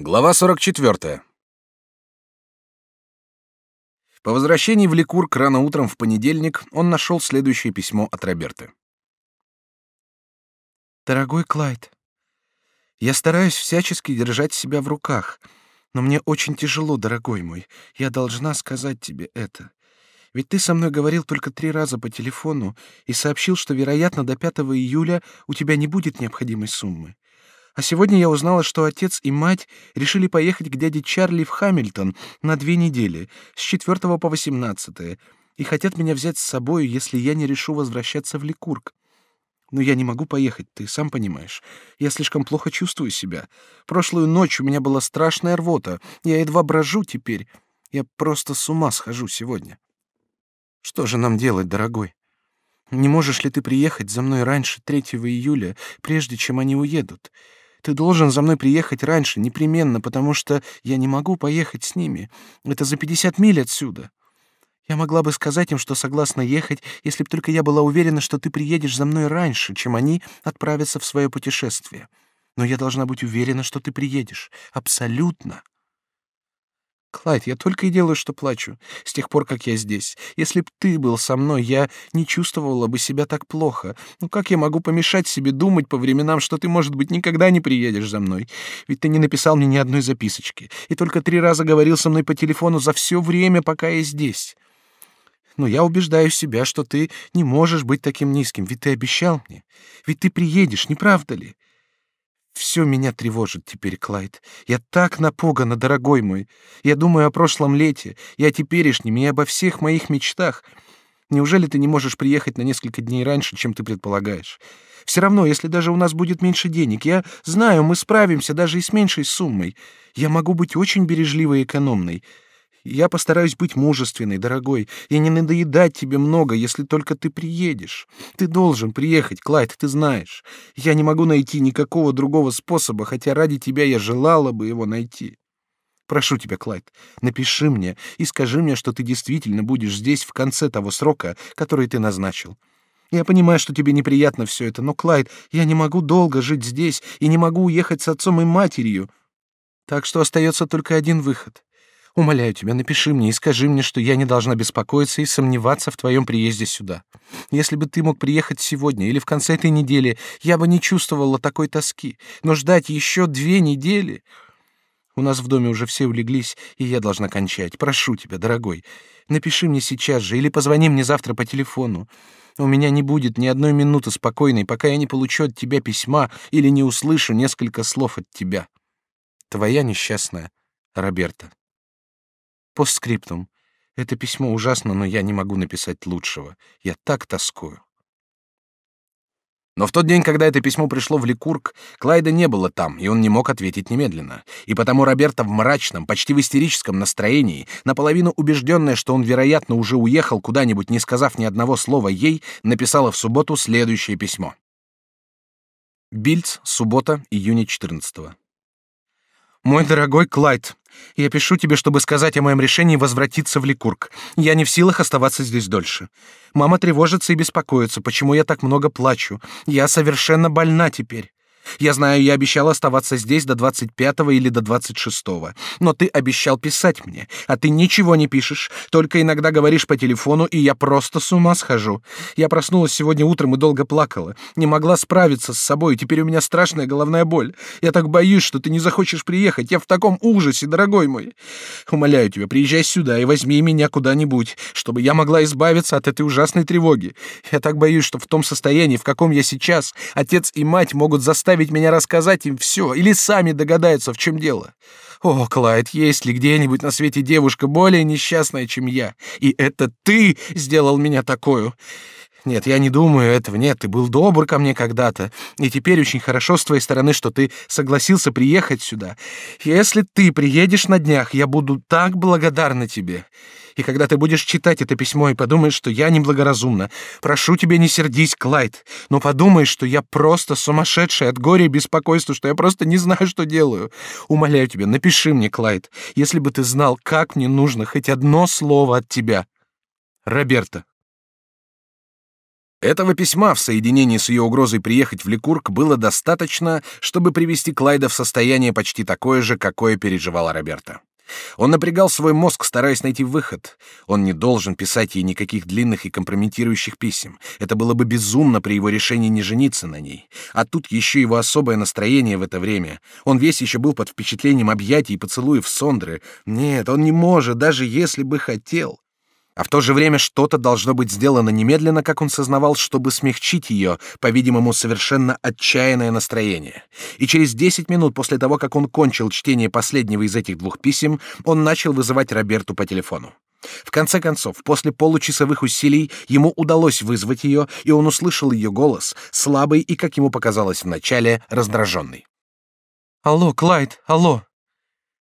Глава 44. По возвращении в Ликург рано утром в понедельник он нашел следующее письмо от Роберты. Дорогой Клайд, я стараюсь всячески держать себя в руках, но мне очень тяжело, дорогой мой. Я должна сказать тебе это. Ведь ты со мной говорил только три раза по телефону и сообщил, что, вероятно, до 5 июля у тебя не будет необходимой суммы. А сегодня я узнала, что отец и мать решили поехать к дяде Чарли в Хамильтон на две недели, с 4 по 18, и хотят меня взять с собой, если я не решу возвращаться в Ликург. Но я не могу поехать, ты сам понимаешь. Я слишком плохо чувствую себя. Прошлую ночь у меня была страшная рвота. Я едва брожу теперь. Я просто с ума схожу сегодня. Что же нам делать, дорогой? Не можешь ли ты приехать за мной раньше 3 июля, прежде чем они уедут? Ты должен за мной приехать раньше, непременно, потому что я не могу поехать с ними. Это за 50 миль отсюда. Я могла бы сказать им, что согласна ехать, если бы только я была уверена, что ты приедешь за мной раньше, чем они отправятся в свое путешествие. Но я должна быть уверена, что ты приедешь. Абсолютно. Клайд, я только и делаю, что плачу. С тех пор, как я здесь. Если б ты был со мной, я не чувствовала бы себя так плохо. Ну как я могу помешать себе думать по временам, что ты, может быть, никогда не приедешь за мной? Ведь ты не написал мне ни одной записочки. И только три раза говорил со мной по телефону за все время, пока я здесь. Но я убеждаю себя, что ты не можешь быть таким низким, ведь ты обещал мне. Ведь ты приедешь, не правда ли? Все меня тревожит теперь, Клайд. Я так напугана, дорогой мой. Я думаю о прошлом лете, и о теперешнем, и обо всех моих мечтах. Неужели ты не можешь приехать на несколько дней раньше, чем ты предполагаешь? Все равно, если даже у нас будет меньше денег, я знаю, мы справимся даже и с меньшей суммой. Я могу быть очень бережливой и экономной. Я постараюсь быть мужественной, дорогой, и не надоедать тебе много, если только ты приедешь. Ты должен приехать, Клайд, ты знаешь. Я не могу найти никакого другого способа, хотя ради тебя я желала бы его найти. Прошу тебя, Клайд, напиши мне и скажи мне, что ты действительно будешь здесь в конце того срока, который ты назначил. Я понимаю, что тебе неприятно все это, но, Клайд, я не могу долго жить здесь и не могу уехать с отцом и матерью. Так что остается только один выход. Умоляю тебя, напиши мне и скажи мне, что я не должна беспокоиться и сомневаться в твоем приезде сюда. Если бы ты мог приехать сегодня или в конце этой недели, я бы не чувствовала такой тоски. Но ждать еще две недели... У нас в доме уже все улеглись, и я должна кончать. Прошу тебя, дорогой, напиши мне сейчас же или позвони мне завтра по телефону. У меня не будет ни одной минуты спокойной, пока я не получу от тебя письма или не услышу несколько слов от тебя. Твоя несчастная Роберта. Постскриптум. Это письмо ужасно, но я не могу написать лучшего. Я так тоскую. Но в тот день, когда это письмо пришло в Ликург, Клайда не было там, и он не мог ответить немедленно. И потому Роберта в мрачном, почти в истерическом настроении, наполовину убежденная, что он, вероятно, уже уехал куда-нибудь, не сказав ни одного слова ей, написала в субботу следующее письмо. Бильц, суббота, июня 14 -го. Мой дорогой Клайд, я пишу тебе, чтобы сказать о моем решении возвратиться в Ликург. Я не в силах оставаться здесь дольше. Мама тревожится и беспокоится, почему я так много плачу. Я совершенно больна теперь. Я знаю, я обещал оставаться здесь до 25 или до 26, но ты обещал писать мне, а ты ничего не пишешь, только иногда говоришь по телефону, и я просто с ума схожу. Я проснулась сегодня утром и долго плакала, не могла справиться с собой, теперь у меня страшная головная боль. Я так боюсь, что ты не захочешь приехать. Я в таком ужасе, дорогой мой. Умоляю тебя, приезжай сюда и возьми меня куда-нибудь, чтобы я могла избавиться от этой ужасной тревоги. Я так боюсь, что в том состоянии, в каком я сейчас, отец и мать могут заставить заставить меня рассказать им все, или сами догадаются, в чем дело. О, Клайд, есть ли где-нибудь на свете девушка более несчастная, чем я? И это ты сделал меня такую. Нет, я не думаю этого. Нет, ты был добр ко мне когда-то, и теперь очень хорошо с твоей стороны, что ты согласился приехать сюда. Если ты приедешь на днях, я буду так благодарна тебе. И когда ты будешь читать это письмо и подумаешь, что я неблагоразумна, прошу тебя, не сердись, Клайд, но подумай, что я просто сумасшедшая от горя и беспокойства, что я просто не знаю, что делаю. Умоляю тебя, напиши мне, Клайд, если бы ты знал, как мне нужно хоть одно слово от тебя. Роберта. Этого письма в соединении с ее угрозой приехать в Ликург было достаточно, чтобы привести Клайда в состояние почти такое же, какое переживала Роберта. Он напрягал свой мозг, стараясь найти выход. Он не должен писать ей никаких длинных и компрометирующих писем. Это было бы безумно при его решении не жениться на ней. А тут еще его особое настроение в это время. Он весь еще был под впечатлением объятий и поцелуев Сондры. Нет, он не может, даже если бы хотел. А в то же время что-то должно быть сделано немедленно, как он сознавал, чтобы смягчить ее, по-видимому, совершенно отчаянное настроение. И через десять минут после того, как он кончил чтение последнего из этих двух писем, он начал вызывать Роберту по телефону. В конце концов, после получасовых усилий ему удалось вызвать ее, и он услышал ее голос, слабый и, как ему показалось вначале, раздраженный. «Алло, Клайд, алло!»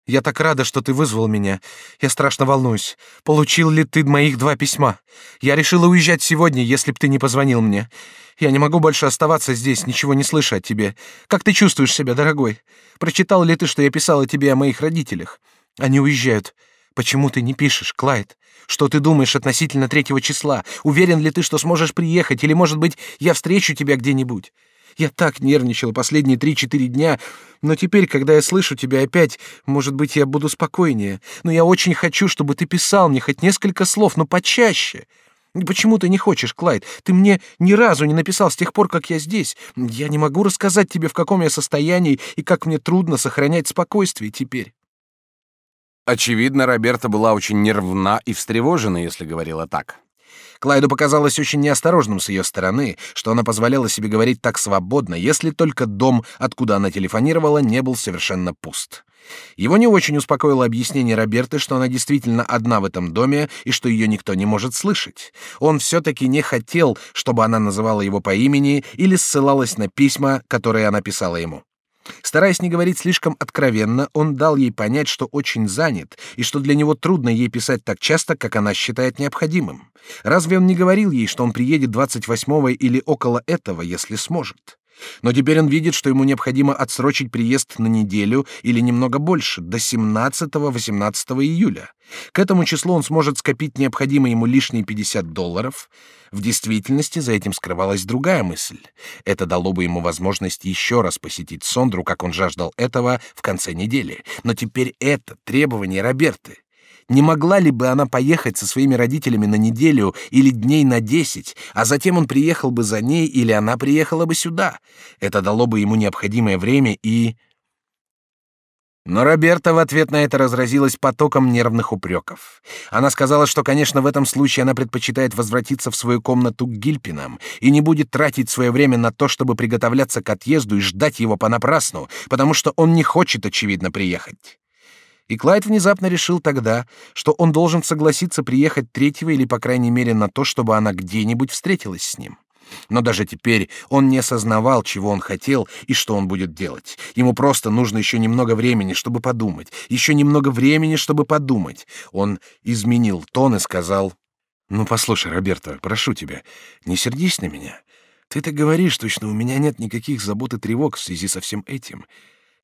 Я так рада, что ты вызвал меня. Я страшно волнуюсь. Получил ли ты моих два письма? Я решила уезжать сегодня, если б ты не позвонил мне. Я не могу больше оставаться здесь, ничего не слыша от тебе. Как ты чувствуешь себя, дорогой? Прочитал ли ты, что я писала тебе о моих родителях? Они уезжают. Почему ты не пишешь, Клайд? Что ты думаешь относительно третьего числа? Уверен ли ты, что сможешь приехать, или, может быть, я встречу тебя где-нибудь? Я так нервничал последние три-четыре дня, но теперь, когда я слышу тебя опять, может быть, я буду спокойнее. Но я очень хочу, чтобы ты писал мне хоть несколько слов, но почаще. Почему ты не хочешь, Клайд? Ты мне ни разу не написал с тех пор, как я здесь. Я не могу рассказать тебе, в каком я состоянии и как мне трудно сохранять спокойствие теперь. Очевидно, Роберта была очень нервна и встревожена, если говорила так. Клайду показалось очень неосторожным с ее стороны, что она позволяла себе говорить так свободно, если только дом, откуда она телефонировала, не был совершенно пуст. Его не очень успокоило объяснение Роберты, что она действительно одна в этом доме и что ее никто не может слышать. Он все-таки не хотел, чтобы она называла его по имени или ссылалась на письма, которые она писала ему. Стараясь не говорить слишком откровенно, он дал ей понять, что очень занят и что для него трудно ей писать так часто, как она считает необходимым. Разве он не говорил ей, что он приедет 28-го или около этого, если сможет? Но теперь он видит, что ему необходимо отсрочить приезд на неделю или немного больше, до 17-18 июля. К этому числу он сможет скопить необходимые ему лишние 50 долларов. В действительности за этим скрывалась другая мысль. Это дало бы ему возможность еще раз посетить Сондру, как он жаждал этого, в конце недели. Но теперь это требование Роберты. Не могла ли бы она поехать со своими родителями на неделю или дней на десять, а затем он приехал бы за ней или она приехала бы сюда? Это дало бы ему необходимое время и... Но Роберта в ответ на это разразилась потоком нервных упреков. Она сказала, что, конечно, в этом случае она предпочитает возвратиться в свою комнату к Гильпинам и не будет тратить свое время на то, чтобы приготовляться к отъезду и ждать его понапрасну, потому что он не хочет, очевидно, приехать. И Клайд внезапно решил тогда, что он должен согласиться приехать третьего или, по крайней мере, на то, чтобы она где-нибудь встретилась с ним. Но даже теперь он не осознавал, чего он хотел и что он будет делать. Ему просто нужно еще немного времени, чтобы подумать. Еще немного времени, чтобы подумать. Он изменил тон и сказал, «Ну, послушай, Роберто, прошу тебя, не сердись на меня. Ты так говоришь, точно у меня нет никаких забот и тревог в связи со всем этим.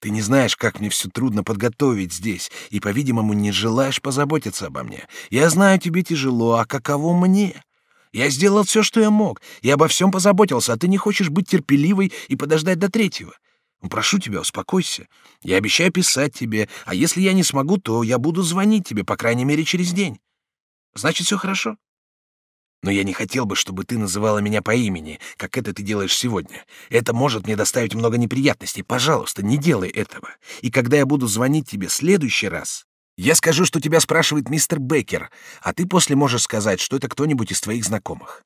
Ты не знаешь, как мне все трудно подготовить здесь, и, по-видимому, не желаешь позаботиться обо мне. Я знаю, тебе тяжело, а каково мне? Я сделал все, что я мог, и обо всем позаботился, а ты не хочешь быть терпеливой и подождать до третьего. Ну, прошу тебя, успокойся. Я обещаю писать тебе, а если я не смогу, то я буду звонить тебе, по крайней мере, через день. Значит, все хорошо? Но я не хотел бы, чтобы ты называла меня по имени, как это ты делаешь сегодня. Это может мне доставить много неприятностей. Пожалуйста, не делай этого. И когда я буду звонить тебе в следующий раз, я скажу, что тебя спрашивает мистер Беккер, а ты после можешь сказать, что это кто-нибудь из твоих знакомых.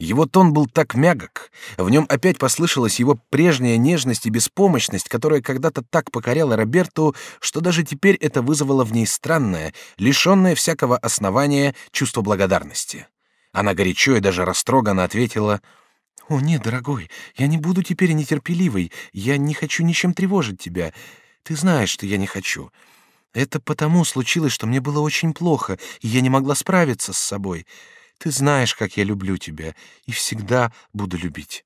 Его тон был так мягок, в нем опять послышалась его прежняя нежность и беспомощность, которая когда-то так покоряла Роберту, что даже теперь это вызвало в ней странное, лишенное всякого основания чувство благодарности. Она горячо и даже растроганно ответила: "О нет, дорогой, я не буду теперь нетерпеливой. Я не хочу ничем тревожить тебя. Ты знаешь, что я не хочу. Это потому случилось, что мне было очень плохо, и я не могла справиться с собой. Ты знаешь, как я люблю тебя и всегда буду любить".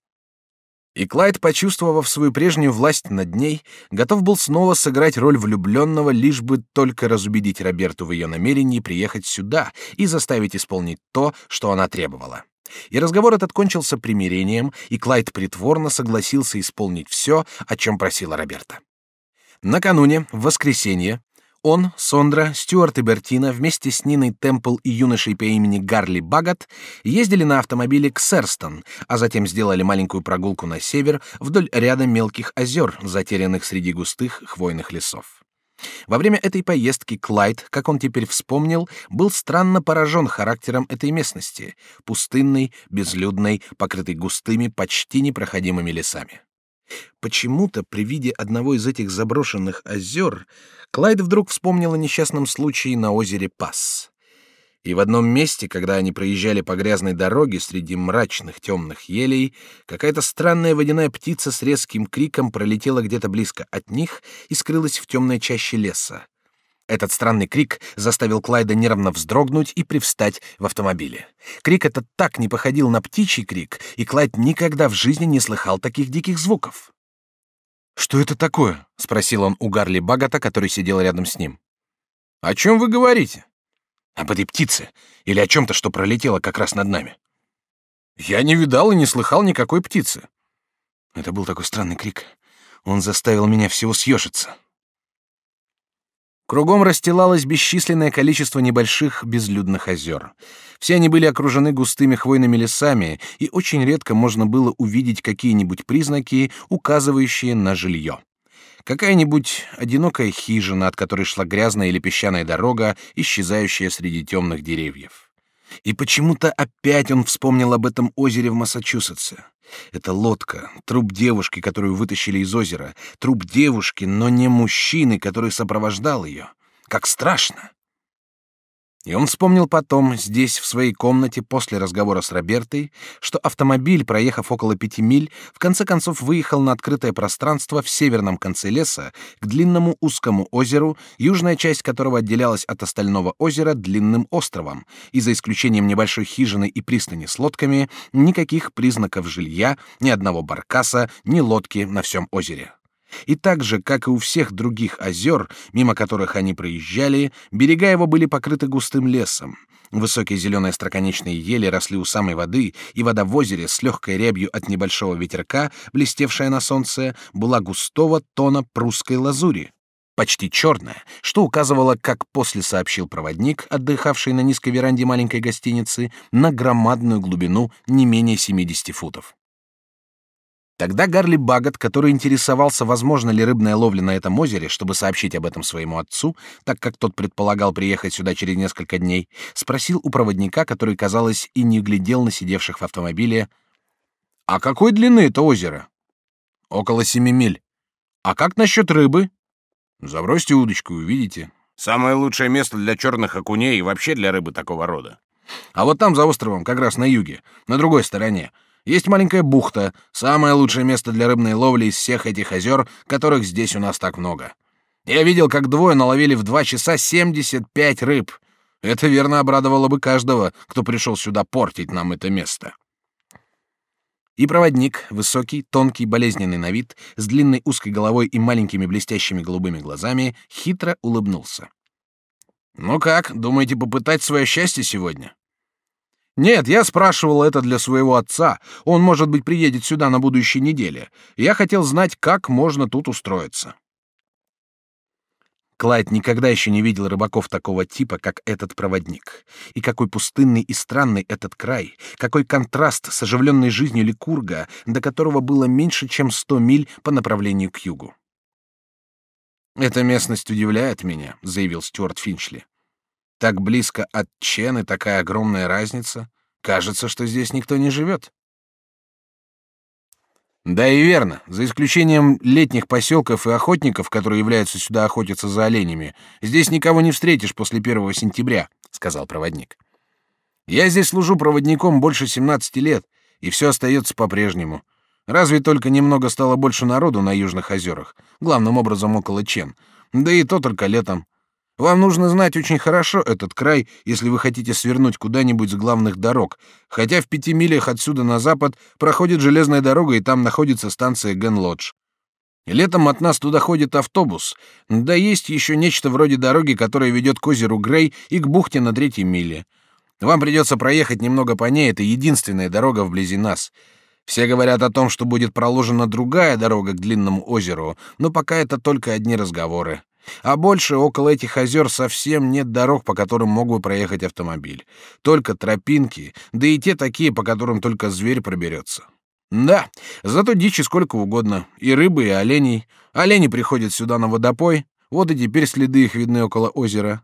И Клайд, почувствовав свою прежнюю власть над ней, готов был снова сыграть роль влюбленного, лишь бы только разубедить Роберту в ее намерении приехать сюда и заставить исполнить то, что она требовала. И разговор этот кончился примирением, и Клайд притворно согласился исполнить все, о чем просила Роберта. Накануне, в воскресенье, он, Сондра, Стюарт и Бертина вместе с Ниной Темпл и юношей по имени Гарли Багат ездили на автомобиле к Серстон, а затем сделали маленькую прогулку на север вдоль ряда мелких озер, затерянных среди густых хвойных лесов. Во время этой поездки Клайд, как он теперь вспомнил, был странно поражен характером этой местности, пустынной, безлюдной, покрытой густыми, почти непроходимыми лесами. Почему-то при виде одного из этих заброшенных озер Клайд вдруг вспомнил о несчастном случае на озере Пасс. И в одном месте, когда они проезжали по грязной дороге среди мрачных темных елей, какая-то странная водяная птица с резким криком пролетела где-то близко от них и скрылась в темной чаще леса. Этот странный крик заставил Клайда нервно вздрогнуть и привстать в автомобиле. Крик этот так не походил на птичий крик, и Клайд никогда в жизни не слыхал таких диких звуков. «Что это такое?» — спросил он у Гарли Багата, который сидел рядом с ним. «О чем вы говорите?» «Об этой птице или о чем-то, что пролетело как раз над нами». «Я не видал и не слыхал никакой птицы». Это был такой странный крик. Он заставил меня всего съежиться. Кругом расстилалось бесчисленное количество небольших безлюдных озер. Все они были окружены густыми хвойными лесами, и очень редко можно было увидеть какие-нибудь признаки, указывающие на жилье. Какая-нибудь одинокая хижина, от которой шла грязная или песчаная дорога, исчезающая среди темных деревьев. И почему-то опять он вспомнил об этом озере в Массачусетсе. Это лодка, труп девушки, которую вытащили из озера, труп девушки, но не мужчины, который сопровождал ее. Как страшно! И он вспомнил потом, здесь, в своей комнате, после разговора с Робертой, что автомобиль, проехав около пяти миль, в конце концов выехал на открытое пространство в северном конце леса, к длинному узкому озеру, южная часть которого отделялась от остального озера длинным островом, и за исключением небольшой хижины и пристани с лодками, никаких признаков жилья, ни одного баркаса, ни лодки на всем озере. И так же, как и у всех других озер, мимо которых они проезжали, берега его были покрыты густым лесом. Высокие зеленые остроконечные ели росли у самой воды, и вода в озере с легкой рябью от небольшого ветерка, блестевшая на солнце, была густого тона прусской лазури, почти черная, что указывало, как после сообщил проводник, отдыхавший на низкой веранде маленькой гостиницы, на громадную глубину не менее 70 футов. Тогда Гарли Багат, который интересовался, возможно ли рыбная ловля на этом озере, чтобы сообщить об этом своему отцу, так как тот предполагал приехать сюда через несколько дней, спросил у проводника, который, казалось, и не глядел на сидевших в автомобиле, «А какой длины это озеро?» «Около семи миль. А как насчет рыбы?» «Забросьте удочку, увидите. Самое лучшее место для черных окуней и вообще для рыбы такого рода. А вот там, за островом, как раз на юге, на другой стороне, есть маленькая бухта, самое лучшее место для рыбной ловли из всех этих озер, которых здесь у нас так много. Я видел, как двое наловили в два часа 75 рыб. Это верно обрадовало бы каждого, кто пришел сюда портить нам это место. И проводник, высокий, тонкий, болезненный на вид, с длинной узкой головой и маленькими блестящими голубыми глазами, хитро улыбнулся. «Ну как, думаете попытать свое счастье сегодня?» Нет, я спрашивал это для своего отца. Он, может быть, приедет сюда на будущей неделе. Я хотел знать, как можно тут устроиться. Клайд никогда еще не видел рыбаков такого типа, как этот проводник. И какой пустынный и странный этот край, какой контраст с оживленной жизнью Ликурга, до которого было меньше, чем сто миль по направлению к югу. «Эта местность удивляет меня», — заявил Стюарт Финчли. Так близко от Чены такая огромная разница. Кажется, что здесь никто не живет. Да и верно, за исключением летних поселков и охотников, которые являются сюда охотиться за оленями, здесь никого не встретишь после первого сентября, сказал проводник. Я здесь служу проводником больше 17 лет, и все остается по-прежнему. Разве только немного стало больше народу на южных озерах, главным образом около Чен, да и то только летом. Вам нужно знать очень хорошо этот край, если вы хотите свернуть куда-нибудь с главных дорог, хотя в пяти милях отсюда на запад проходит железная дорога, и там находится станция Генлодж. Летом от нас туда ходит автобус, да есть еще нечто вроде дороги, которая ведет к озеру Грей и к бухте на третьей миле. Вам придется проехать немного по ней, это единственная дорога вблизи нас. Все говорят о том, что будет проложена другая дорога к длинному озеру, но пока это только одни разговоры. А больше около этих озер совсем нет дорог, по которым мог бы проехать автомобиль. Только тропинки, да и те такие, по которым только зверь проберется. Да, зато дичи сколько угодно, и рыбы, и оленей. Олени приходят сюда на водопой, вот и теперь следы их видны около озера.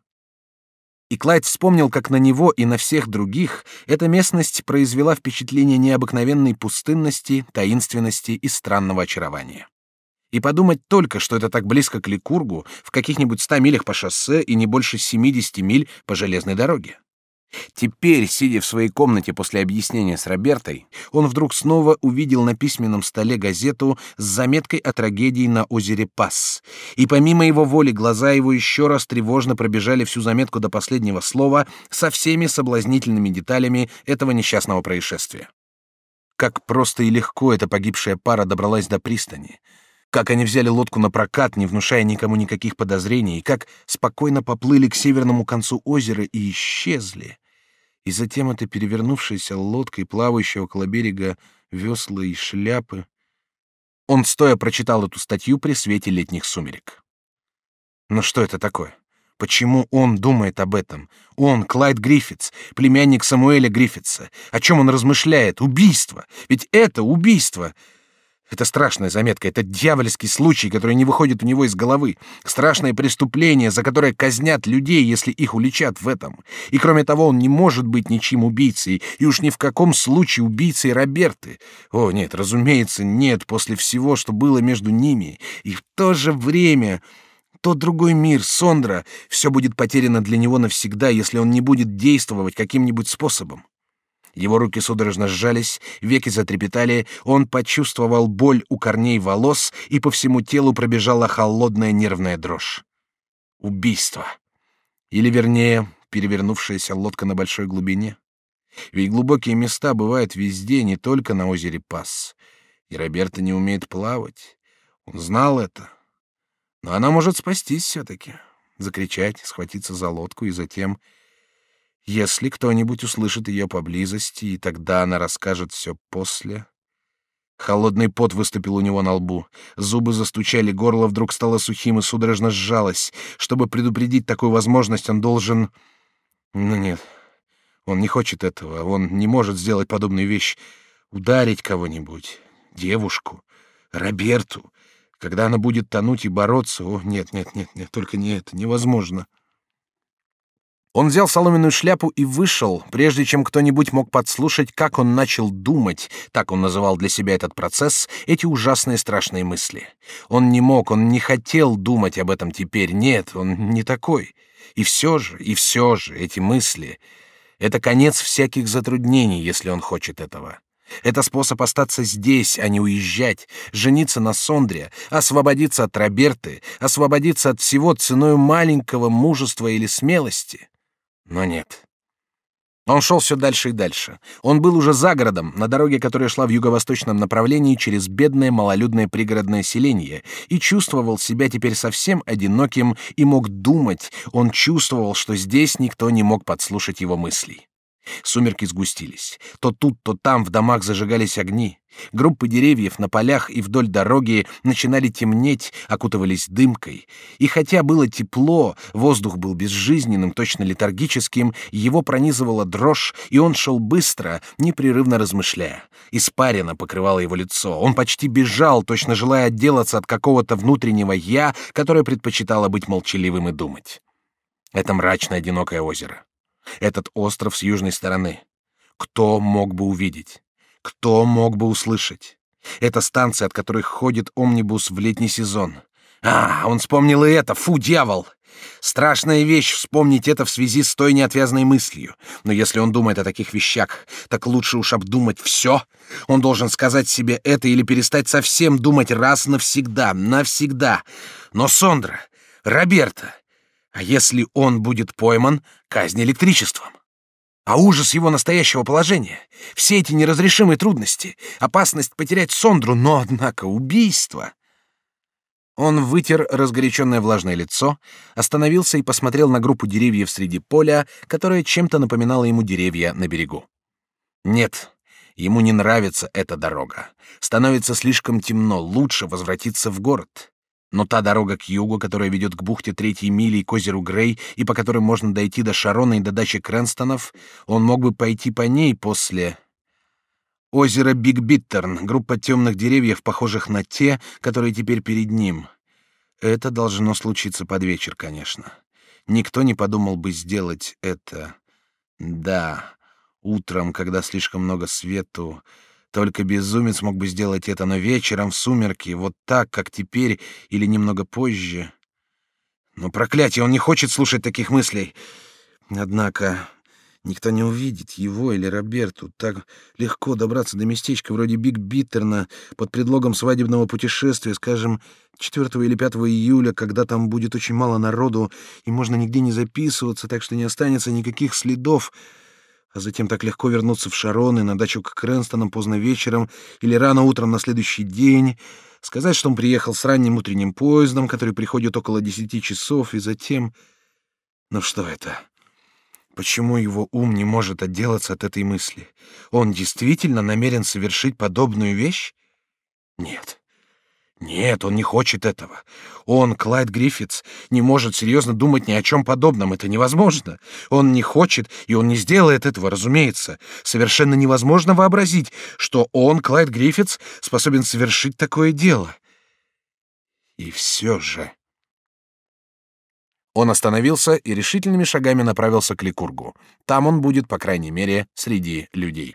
И Клайд вспомнил, как на него и на всех других эта местность произвела впечатление необыкновенной пустынности, таинственности и странного очарования. И подумать только, что это так близко к Ликургу, в каких-нибудь ста милях по шоссе и не больше 70 миль по железной дороге. Теперь, сидя в своей комнате после объяснения с Робертой, он вдруг снова увидел на письменном столе газету с заметкой о трагедии на озере Пасс. И помимо его воли глаза его еще раз тревожно пробежали всю заметку до последнего слова со всеми соблазнительными деталями этого несчастного происшествия. Как просто и легко эта погибшая пара добралась до пристани. Как они взяли лодку на прокат, не внушая никому никаких подозрений, и как спокойно поплыли к северному концу озера и исчезли. И затем эта перевернувшаяся лодка и плавающая около берега весла и шляпы. Он стоя прочитал эту статью при свете летних сумерек. Но что это такое? Почему он думает об этом? Он, Клайд Гриффитс, племянник Самуэля Гриффитса. О чем он размышляет? Убийство! Ведь это убийство! Это страшная заметка, это дьявольский случай, который не выходит у него из головы. Страшное преступление, за которое казнят людей, если их уличат в этом. И кроме того, он не может быть ничьим убийцей, и уж ни в каком случае убийцей Роберты. О, нет, разумеется, нет, после всего, что было между ними. И в то же время... Тот другой мир, Сондра, все будет потеряно для него навсегда, если он не будет действовать каким-нибудь способом. Его руки судорожно сжались, веки затрепетали, он почувствовал боль у корней волос, и по всему телу пробежала холодная нервная дрожь. Убийство. Или, вернее, перевернувшаяся лодка на большой глубине. Ведь глубокие места бывают везде, не только на озере Пасс. И Роберта не умеет плавать. Он знал это. Но она может спастись все-таки. Закричать, схватиться за лодку и затем если кто-нибудь услышит ее поблизости, и тогда она расскажет все после. Холодный пот выступил у него на лбу. Зубы застучали, горло вдруг стало сухим и судорожно сжалось. Чтобы предупредить такую возможность, он должен... Ну нет, он не хочет этого. Он не может сделать подобную вещь. Ударить кого-нибудь. Девушку. Роберту. Когда она будет тонуть и бороться... О, нет, нет, нет, нет, только не это. Невозможно. Он взял соломенную шляпу и вышел, прежде чем кто-нибудь мог подслушать, как он начал думать, так он называл для себя этот процесс, эти ужасные страшные мысли. Он не мог, он не хотел думать об этом теперь, нет, он не такой. И все же, и все же, эти мысли — это конец всяких затруднений, если он хочет этого. Это способ остаться здесь, а не уезжать, жениться на Сондре, освободиться от Роберты, освободиться от всего ценой маленького мужества или смелости. Но нет. Он шел все дальше и дальше. Он был уже за городом, на дороге, которая шла в юго-восточном направлении через бедное малолюдное пригородное селение, и чувствовал себя теперь совсем одиноким и мог думать. Он чувствовал, что здесь никто не мог подслушать его мыслей. Сумерки сгустились. То тут, то там в домах зажигались огни. Группы деревьев на полях и вдоль дороги начинали темнеть, окутывались дымкой. И хотя было тепло, воздух был безжизненным, точно летаргическим, его пронизывала дрожь, и он шел быстро, непрерывно размышляя. Испарина покрывала его лицо. Он почти бежал, точно желая отделаться от какого-то внутреннего «я», которое предпочитало быть молчаливым и думать. Это мрачное одинокое озеро. Этот остров с южной стороны. Кто мог бы увидеть? Кто мог бы услышать? Это станция, от которой ходит омнибус в летний сезон. А, он вспомнил и это. Фу, дьявол! Страшная вещь вспомнить это в связи с той неотвязной мыслью. Но если он думает о таких вещах, так лучше уж обдумать все. Он должен сказать себе это или перестать совсем думать раз навсегда, навсегда. Но Сондра, Роберта, а если он будет пойман, казнь электричеством. А ужас его настоящего положения, все эти неразрешимые трудности, опасность потерять Сондру, но, однако, убийство. Он вытер разгоряченное влажное лицо, остановился и посмотрел на группу деревьев среди поля, которая чем-то напоминала ему деревья на берегу. Нет, ему не нравится эта дорога. Становится слишком темно, лучше возвратиться в город. Но та дорога к югу, которая ведет к бухте Третьей мили и к озеру Грей, и по которой можно дойти до Шарона и до дачи Крэнстонов, он мог бы пойти по ней после... Озеро Биг Биттерн, группа темных деревьев, похожих на те, которые теперь перед ним. Это должно случиться под вечер, конечно. Никто не подумал бы сделать это. Да, утром, когда слишком много свету, только безумец мог бы сделать это, но вечером в сумерки, вот так, как теперь, или немного позже. Но проклятие, он не хочет слушать таких мыслей. Однако никто не увидит его или Роберту. Так легко добраться до местечка вроде Биг Биттерна под предлогом свадебного путешествия, скажем, 4 или 5 июля, когда там будет очень мало народу, и можно нигде не записываться, так что не останется никаких следов а затем так легко вернуться в Шарон и на дачу к Крэнстонам поздно вечером или рано утром на следующий день, сказать, что он приехал с ранним утренним поездом, который приходит около десяти часов, и затем... Ну что это? Почему его ум не может отделаться от этой мысли? Он действительно намерен совершить подобную вещь? Нет. Нет, он не хочет этого. Он, Клайд Гриффитс, не может серьезно думать ни о чем подобном. Это невозможно. Он не хочет, и он не сделает этого, разумеется. Совершенно невозможно вообразить, что он, Клайд Гриффитс, способен совершить такое дело. И все же... Он остановился и решительными шагами направился к Ликургу. Там он будет, по крайней мере, среди людей.